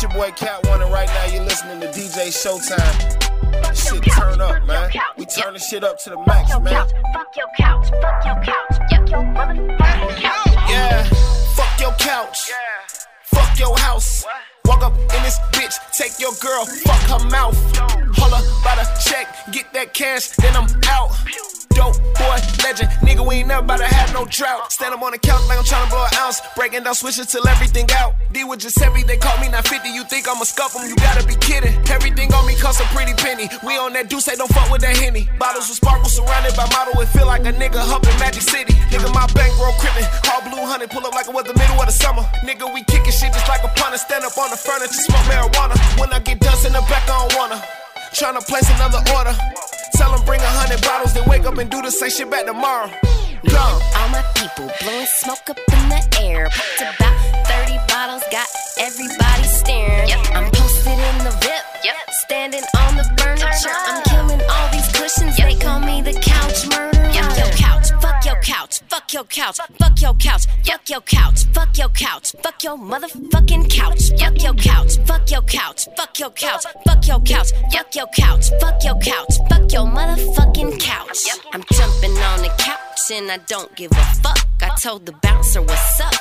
Cat One, and right now you're listening to DJ Showtime. Shit turn up, man. We turn the shit up to the max, man. Fuck your couch, fuck your couch, fuck your motherfucking couch. Yeah, fuck your couch. Fuck your house. Walk up in this bitch, take your girl, fuck her mouth. Holla by the check, get that cash, then I'm out. Dope boy, legend, nigga, we ain't never about to have no drought. Stand up on the couch like I'm tryna blow an ounce. Breaking down switches till everything out. D with heavy, they call me not 50. You think I'ma scuff 'em? You gotta be kidding. Everything on me costs a pretty penny. We on that deuce, say don't fuck with that henny. Bottles with sparkles surrounded by model, it feel like a nigga up in Magic City. Nigga, my bankroll crippin'. All blue honey, pull up like it was the middle of the summer. Nigga, we kicking shit just like a punter. Stand up on the furniture, smoke marijuana. When I get dust in the back, I don't wanna. Tryna place another order. Tell them bring a hundred bottles, then wake up and do the same shit back tomorrow. Gone. All my people blowing smoke up in the air. Popped about 30 bottles, got everybody staring. I'm posted in the VIP, standing on the furniture. I'm killing all these cushions, they call me the couch murderer. Yuck your couch, fuck your couch, fuck your couch, fuck your couch, yuck your couch, fuck your couch, fuck your motherfucking couch, yuck your couch, fuck your couch, fuck your couch, fuck your couch, yuck your couch, fuck your couch, fuck your motherfucking couch. I'm jumping on the couch and I don't give a fuck. I told the bouncer what's up.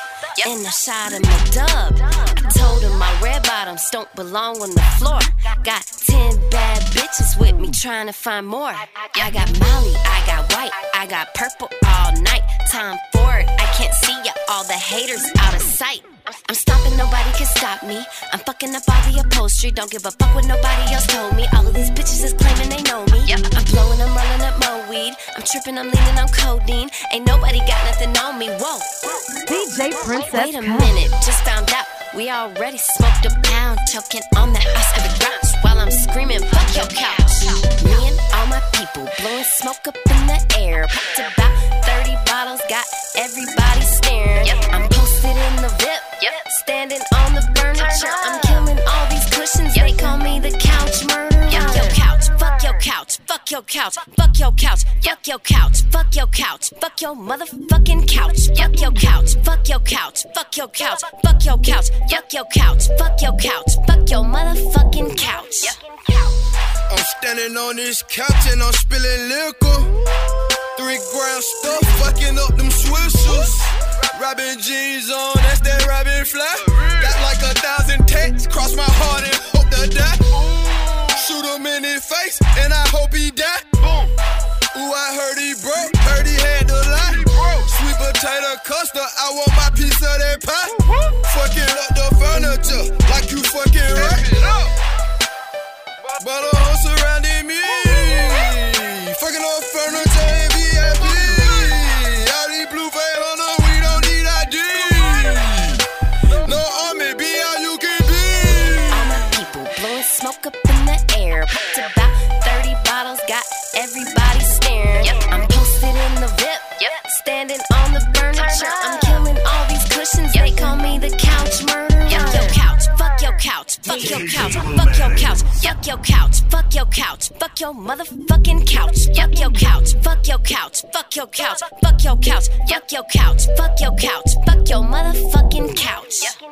And I shot him a dub. I told him my red bottoms don't belong on the floor. Got 10 bad bitches with me trying to find more. I got Molly, I got white, I got purple all night. Time for it, I can't see ya, all the haters out of sight. I'm stopping, nobody can stop me. I'm fucking up all the upholstery. Don't give a fuck what nobody else told me. All of these bitches is claiming they know me. I'm blowing, I'm rolling tripping, I'm leaning on codeine. Ain't nobody got nothing on me. Whoa. DJ Princess Wait a minute, just found out we already smoked a pound, choking on that ice every grounds while I'm screaming, fuck your couch. Me and all my people blowing smoke up in the air. Popped about standing on the furniture. I'm killing all these cushions, they call me the couch murderer. Yuck your couch, fuck your couch, fuck your couch, fuck your couch, yuck your couch, fuck your couch, fuck your motherfucking couch, yuck your couch, fuck your couch, fuck your couch, fuck your couch, yuck your couch, fuck your couch, fuck your motherfucking couch. I'm standing on this couch and I'm spilling liquor. Three grand stuff, fucking up them swishers. Robin jeans on, that's that Robin fly. Sweet potato I want my piece of that pie. Fucking up the furniture, like you fucking right. Fuck your couch, fuck your couch, yuck your couch, fuck your couch, fuck your motherfucking couch, yuck your couch, fuck your couch, fuck your couch, fuck your couch, yuck your couch, fuck your couch, fuck your motherfucking couch.